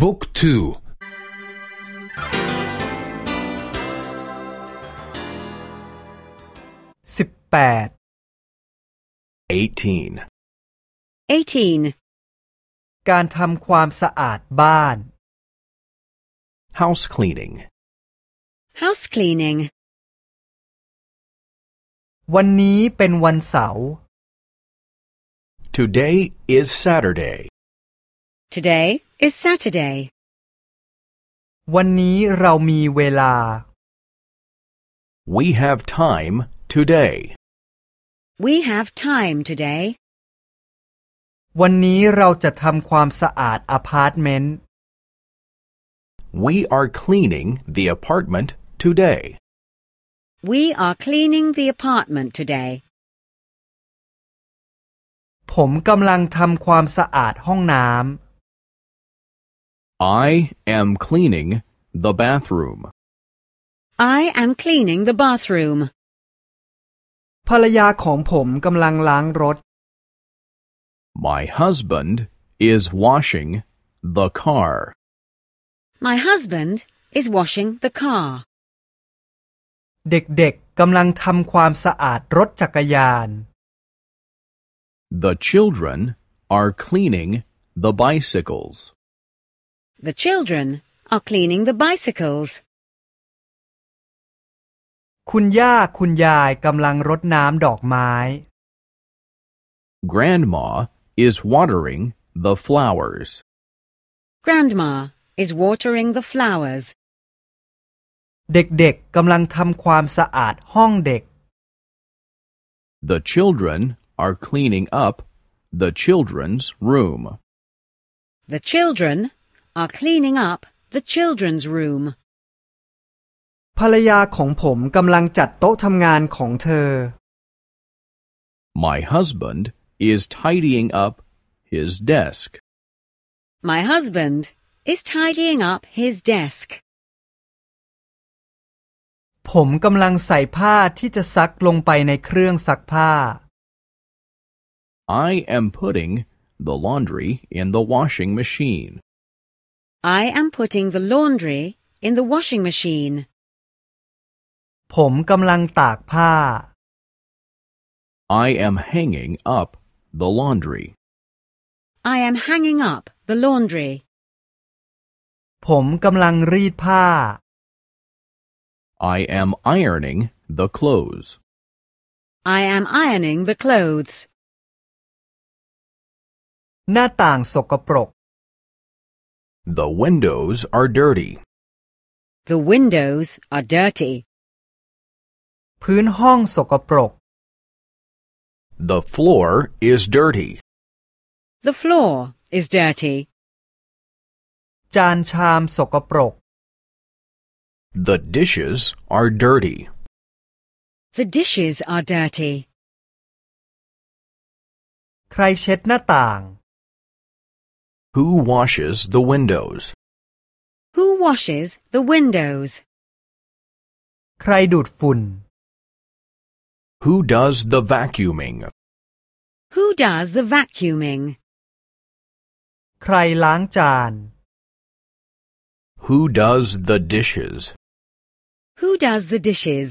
บุ๊กทูสิบแปด 18. 18. การทำความสะอาดบ้าน House cleaning. House cleaning. วันนี้เป็นวันเสาร์ Today is Saturday. Today is Saturday. วันนี้เรามีเวลา We have time today. We have time today. วันนี้เราจะทำความสะอาดอพาร์ตเมนต์ We are cleaning the apartment today. We are cleaning the apartment today. ผมกำลังทำความสะอาดห้องน้ I am cleaning the bathroom. I am cleaning the bathroom. ำภรรยาของผมกำลังล้างรถ My husband is washing the car. My husband is washing the car. เด็กๆกำลังทำความสะอาดรถจักรยาน The children are cleaning the bicycles. The children are cleaning the bicycles. คุณย่าคุณยายกำลังรดน้ำดอกไม้ Grandma is watering the flowers. Grandma is watering the flowers. เด็กๆกำลังทำความสะอาดห้องเด็ก The children are cleaning up the children's room. The children are cleaning up the children's room. ภรรยาของผมกำลังจัดโต๊ะทำงานของเธอ My husband is tidying up his desk. My husband is tidying up his desk. ผมกำลังใส่ผ้าที่จะซักลงไปในเครื่องซักผ้า I am putting the laundry in the washing machine. I am putting the laundry in the washing machine. ผมกำลังตากผ้า I am hanging up the laundry. I am hanging up the laundry. ผมกำลังรีดผ้า I am ironing the clothes. I am ironing the clothes. หน้าต่างสกปรก The windows are dirty. The windows are dirty. พื้นห้องสกปรก The floor is dirty. The floor is dirty. จานชามสกปรก The dishes are dirty. The dishes are dirty. ใครเช็ดหน้าต่าง Who washes the windows? Who washes the windows? ใครดูดฝุ่น Who does the vacuuming? Who does the vacuuming? ใครล้างจาน Who does the dishes? Who does the dishes?